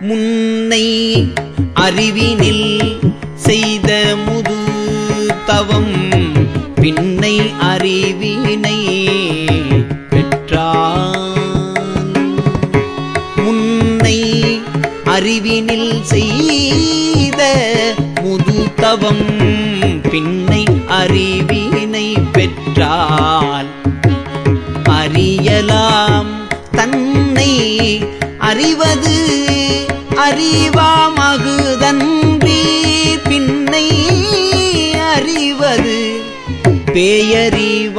முன்னை அறிவினில் செய்த முது தவம் பின்னை அறிவினை பெற்றான். முன்னை அறிவினில் செய்த முது தவம் பின்னை அறிவினை பெற்றால். அறியலாம் தன்னை அறிவது அறிவா மகுதன்றி பின்னை அறிவது பேயறிவாகுமே.